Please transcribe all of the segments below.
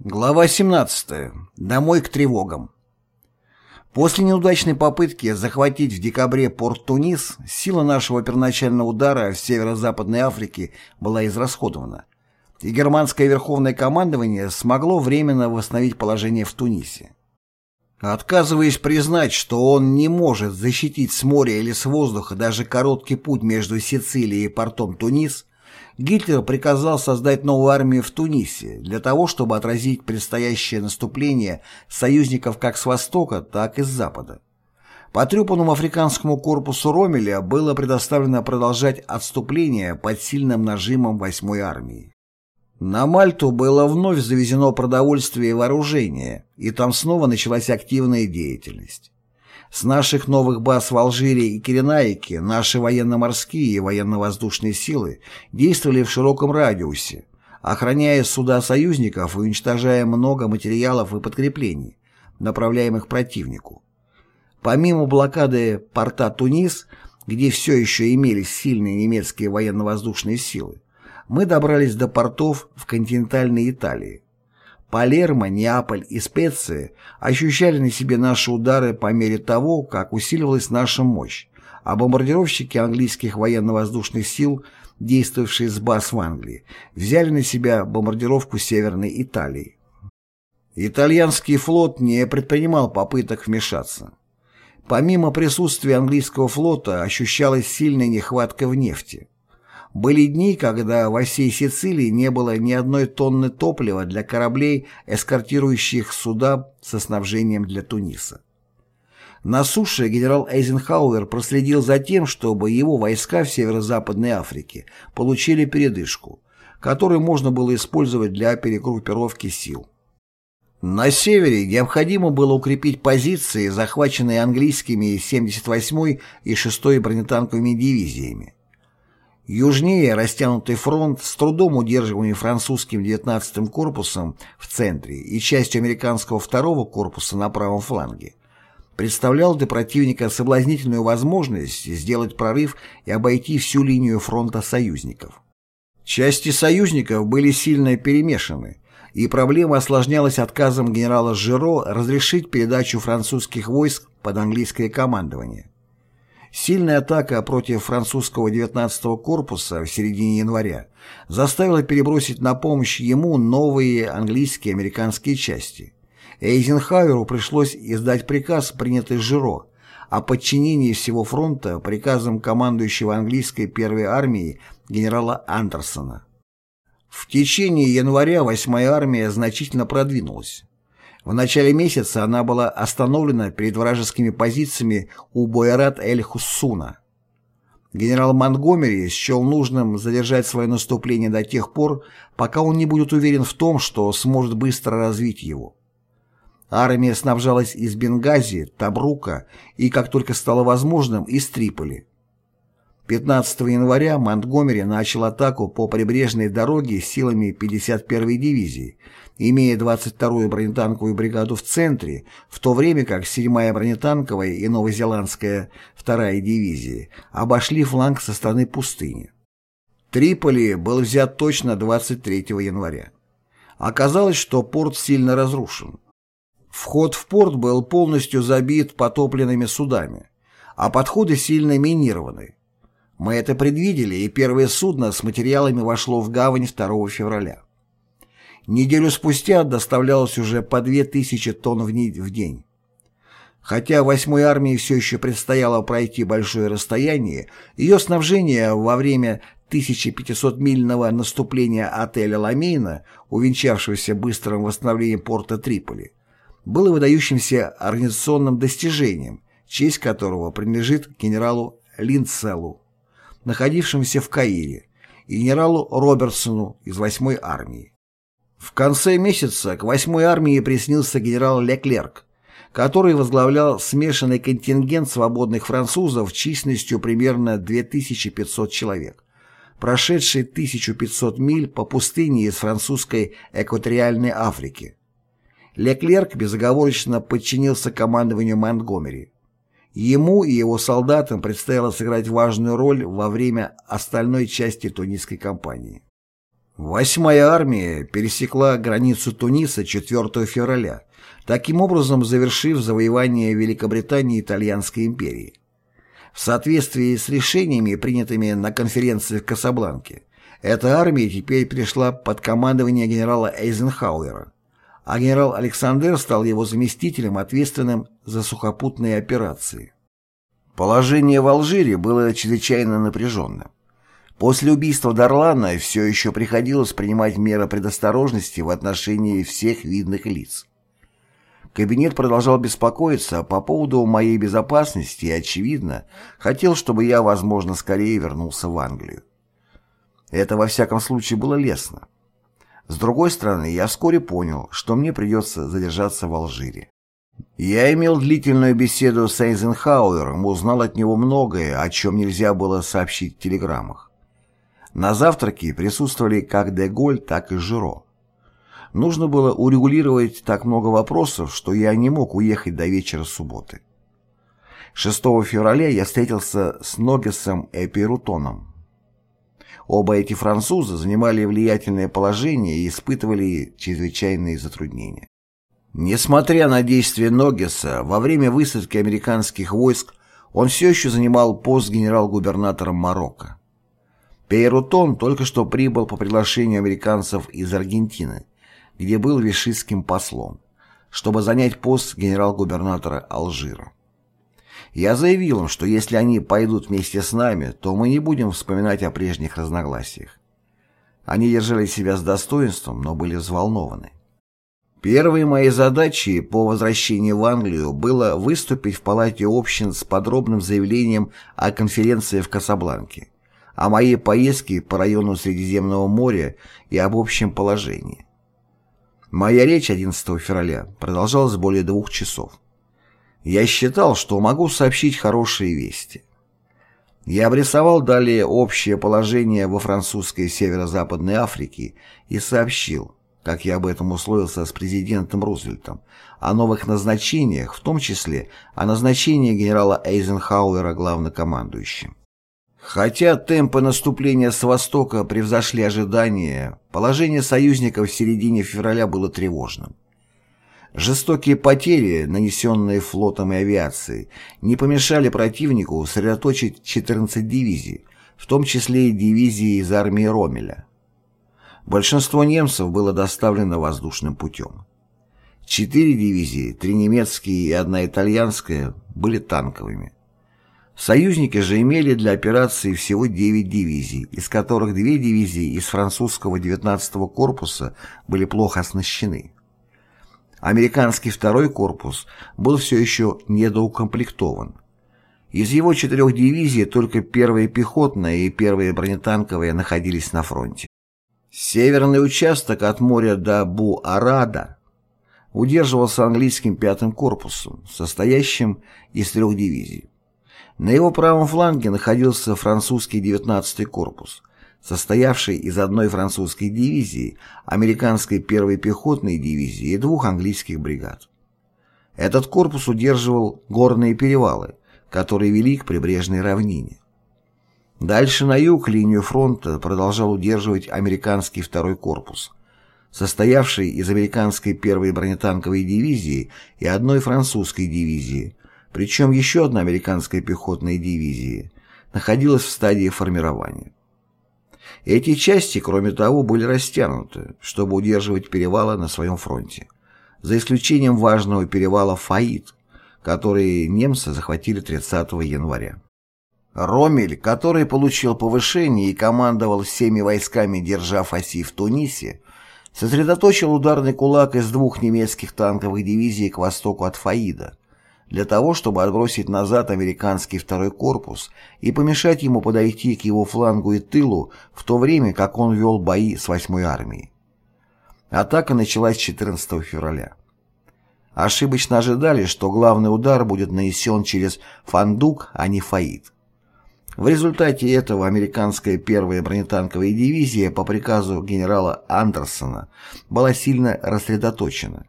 Глава 17. Домой к тревогам. После неудачной попытки захватить в декабре порт Тунис, сила нашего первоначального удара в северо-западной Африке была израсходована, и германское верховное командование смогло временно восстановить положение в Тунисе. Отказываясь признать, что он не может защитить с моря или с воздуха даже короткий путь между Сицилией и портом Тунис, Гитлер приказал создать новую армию в Тунисе для того, чтобы отразить предстоящее наступление союзников как с востока, так и с запада. Потрепанному африканскому корпусу Ромеля было предоставлено продолжать отступление под сильным нажимом 8-й армии. На Мальту было вновь завезено продовольствие и вооружение, и там снова началась активная деятельность. С наших новых баз в Алжире и Киренайке наши военно-морские и военно-воздушные силы действовали в широком радиусе, охраняя суда союзников и уничтожая много материалов и подкреплений, направляемых противнику. Помимо блокады порта Тунис, где все еще имелись сильные немецкие военно-воздушные силы, мы добрались до портов в континентальной Италии. Палермо, Неаполь и Специи ощущали на себе наши удары по мере того, как усиливалась наша мощь, а бомбардировщики английских военно-воздушных сил, действовавшие с баз в Англии, взяли на себя бомбардировку Северной Италии. Итальянский флот не предпринимал попыток вмешаться. Помимо присутствия английского флота ощущалась сильная нехватка в нефти. Были дни, когда во всей Сицилии не было ни одной тонны топлива для кораблей, эскортирующих суда со снабжением для Туниса. На суше генерал Эйзенхауэр проследил за тем, чтобы его войска в Северо-Западной Африке получили передышку, которую можно было использовать для перегруппировки сил. На севере необходимо было укрепить позиции, захваченные английскими 78-й и 6-й бронетанковыми дивизиями. Южнее растянутый фронт, с трудом удерживаемый французским 19-м корпусом в центре и частью американского второго корпуса на правом фланге, представлял для противника соблазнительную возможность сделать прорыв и обойти всю линию фронта союзников. Части союзников были сильно перемешаны, и проблема осложнялась отказом генерала Жиро разрешить передачу французских войск под английское командование. Сильная атака против французского 19-го корпуса в середине января заставила перебросить на помощь ему новые английские и американские части. Эйзенхауэру пришлось издать приказ, принятый Жиро, о подчинении всего фронта приказам командующего английской первой армией генерала Андерсона. В течение января 8-я армия значительно продвинулась. В начале месяца она была остановлена перед вражескими позициями у Бойрат-эль-Хуссуна. Генерал Монтгомери счел нужным задержать свое наступление до тех пор, пока он не будет уверен в том, что сможет быстро развить его. Армия снабжалась из Бенгази, Табрука и, как только стало возможным, из Триполи. 15 января Монтгомери начал атаку по прибрежной дороге силами 51-й дивизии, имея 22-ю бронетанковую бригаду в центре, в то время как 7-я бронетанковая и новозеландская 2-я дивизии обошли фланг со стороны пустыни. Триполи был взят точно 23 января. Оказалось, что порт сильно разрушен. Вход в порт был полностью забит потопленными судами, а подходы сильно минированы. Мы это предвидели, и первое судно с материалами вошло в гавань 2 февраля. Неделю спустя доставлялось уже по 2000 тонн в день. Хотя 8-й армии все еще предстояло пройти большое расстояние, ее снабжение во время 1500-мильного наступления отеля Ламейна, увенчавшегося быстрым восстановлением порта Триполи, было выдающимся организационным достижением, честь которого принадлежит генералу Линдселу находившемуся в Каире, и генералу Робертсону из 8-й армии. В конце месяца к 8-й армии приснился генерал Леклерк, который возглавлял смешанный контингент свободных французов численностью примерно 2500 человек, прошедший 1500 миль по пустыне из французской экваториальной Африки. Леклерк безоговорочно подчинился командованию Монтгомери. Ему и его солдатам предстояло сыграть важную роль во время остальной части тунисской кампании. Восьмая армия пересекла границу Туниса 4 февраля, таким образом завершив завоевание Великобритании и Итальянской империи. В соответствии с решениями, принятыми на конференции в Касабланке, эта армия теперь перешла под командование генерала Эйзенхауэра, а генерал Александр стал его заместителем, ответственным за сухопутные операции. Положение в Алжире было чрезвычайно напряженным. После убийства Дарлана все еще приходилось принимать меры предосторожности в отношении всех видных лиц. Кабинет продолжал беспокоиться по поводу моей безопасности и, очевидно, хотел, чтобы я, возможно, скорее вернулся в Англию. Это, во всяком случае, было лестно. С другой стороны, я вскоре понял, что мне придется задержаться в Алжире. Я имел длительную беседу с Эйзенхауэром, узнал от него многое, о чем нельзя было сообщить в телеграммах. На завтраке присутствовали как Деголь, так и Жиро. Нужно было урегулировать так много вопросов, что я не мог уехать до вечера субботы. 6 февраля я встретился с Ногесом и Перутоном. Оба эти француза занимали влиятельное положение и испытывали чрезвычайные затруднения. Несмотря на действия Ногеса, во время высадки американских войск он все еще занимал пост генерал-губернатором Марокко. Пейрутон только что прибыл по приглашению американцев из Аргентины, где был вишистским послом, чтобы занять пост генерал-губернатора Алжира. Я заявил им, что если они пойдут вместе с нами, то мы не будем вспоминать о прежних разногласиях. Они держали себя с достоинством, но были взволнованы. Первой моей задачей по возвращении в Англию было выступить в Палате общин с подробным заявлением о конференции в Касабланке о моей поездке по району Средиземного моря и об общем положении. Моя речь 11 февраля продолжалась более двух часов. Я считал, что могу сообщить хорошие вести. Я обрисовал далее общее положение во французской северо-западной Африке и сообщил, как я об этом условился с президентом Рузвельтом, о новых назначениях, в том числе о назначении генерала Эйзенхауэра главнокомандующим. Хотя темпы наступления с востока превзошли ожидания, положение союзников в середине февраля было тревожным. Жестокие потери, нанесенные флотом и авиацией, не помешали противнику сосредоточить 14 дивизий, в том числе и дивизии из армии Ромеля. Большинство немцев было доставлено воздушным путем. Четыре дивизии, три немецкие и одна итальянская, были танковыми. Союзники же имели для операции всего 9 дивизий, из которых две дивизии из французского 19-го корпуса были плохо оснащены. Американский второй корпус был все еще недоукомплектован. Из его четырех дивизий только первая пехотная и первая бронетанковая находились на фронте. Северный участок от моря до Бу-Арада удерживался английским пятым корпусом, состоящим из трех дивизий. На его правом фланге находился французский 19-й корпус, состоявший из одной французской дивизии, американской первой пехотной дивизии и двух английских бригад. Этот корпус удерживал горные перевалы, которые вели к прибрежной равнине. Дальше на юг линию фронта продолжал удерживать американский второй корпус, состоявший из американской первой бронетанковой дивизии и одной французской дивизии, причем еще одна американская пехотная дивизия находилась в стадии формирования. Эти части, кроме того, были растянуты, чтобы удерживать перевалы на своем фронте, за исключением важного перевала Фаид, который немцы захватили 30 января. Ромель, который получил повышение и командовал всеми войсками, держав оси в Тунисе, сосредоточил ударный кулак из двух немецких танковых дивизий к востоку от Фаида, для того, чтобы отбросить назад американский второй корпус и помешать ему подойти к его флангу и тылу в то время, как он вел бои с 8-й армией. Атака началась 14 февраля. Ошибочно ожидали, что главный удар будет нанесен через Фандук, а не Фаид. В результате этого американская первая бронетанковая дивизия по приказу генерала Андерсона была сильно рассредоточена.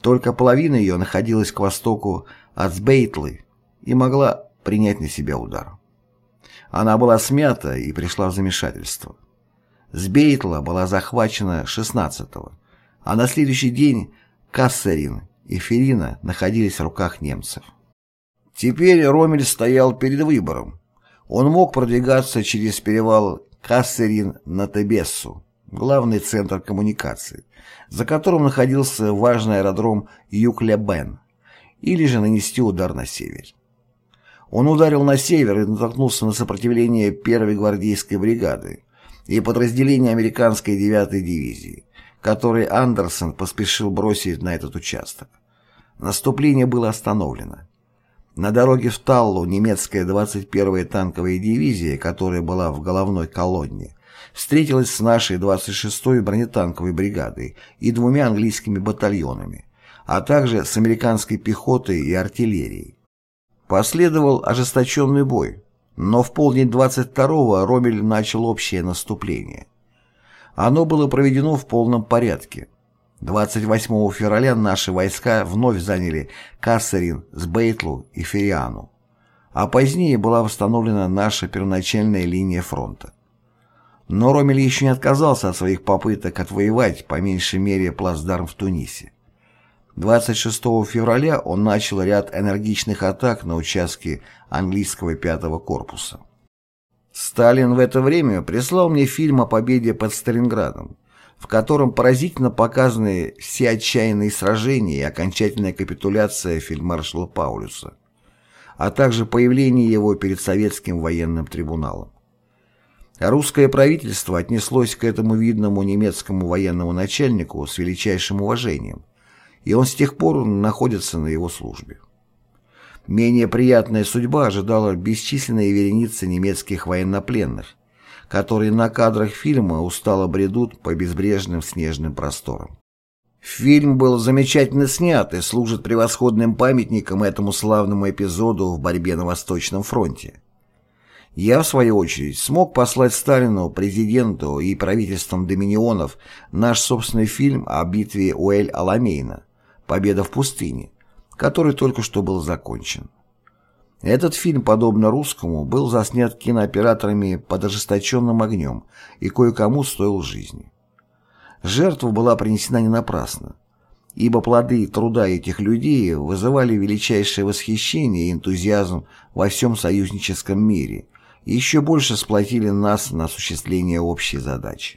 Только половина ее находилась к востоку от Сбейтлы и могла принять на себя удар. Она была смята и пришла в замешательство. Сбейтла была захвачена 16-го, а на следующий день Кассерин и Ферина находились в руках немцев. Теперь Ромель стоял перед выбором. Он мог продвигаться через перевал Кассерин на Тебессу, главный центр коммуникации, за которым находился важный аэродром Юклябен, или же нанести удар на север. Он ударил на север и натолкнулся на сопротивление первой гвардейской бригады и подразделения американской 9-й дивизии, который Андерсон поспешил бросить на этот участок. Наступление было остановлено. На дороге в Таллу немецкая 21-я танковая дивизия, которая была в головной колонне, встретилась с нашей 26-й бронетанковой бригадой и двумя английскими батальонами, а также с американской пехотой и артиллерией. Последовал ожесточенный бой, но в полдень 22-го Ромель начал общее наступление. Оно было проведено в полном порядке. 28 февраля наши войска вновь заняли Кассарин, Сбейтлу и Фериану, а позднее была восстановлена наша первоначальная линия фронта. Но Ромель еще не отказался от своих попыток отвоевать по меньшей мере плацдарм в Тунисе. 26 февраля он начал ряд энергичных атак на участке английского пятого корпуса. Сталин в это время прислал мне фильм о победе под Сталинградом, в котором поразительно показаны все отчаянные сражения и окончательная капитуляция фельдмаршала Паулюса, а также появление его перед советским военным трибуналом. Русское правительство отнеслось к этому видному немецкому военному начальнику с величайшим уважением, и он с тех пор находится на его службе. Менее приятная судьба ожидала бесчисленные вереницы немецких военнопленных, которые на кадрах фильма устало бредут по безбрежным снежным просторам. Фильм был замечательно снят и служит превосходным памятником этому славному эпизоду в борьбе на Восточном фронте. Я, в свою очередь, смог послать Сталину, президенту и правительствам доминионов наш собственный фильм о битве Уэль-Аламейна, «Победа в пустыне», который только что был закончен. Этот фильм, подобно русскому, был заснят кинооператорами под ожесточенным огнем и кое-кому стоил жизни. Жертва была принесена не напрасно, ибо плоды труда этих людей вызывали величайшее восхищение и энтузиазм во всем союзническом мире и еще больше сплотили нас на осуществление общей задачи.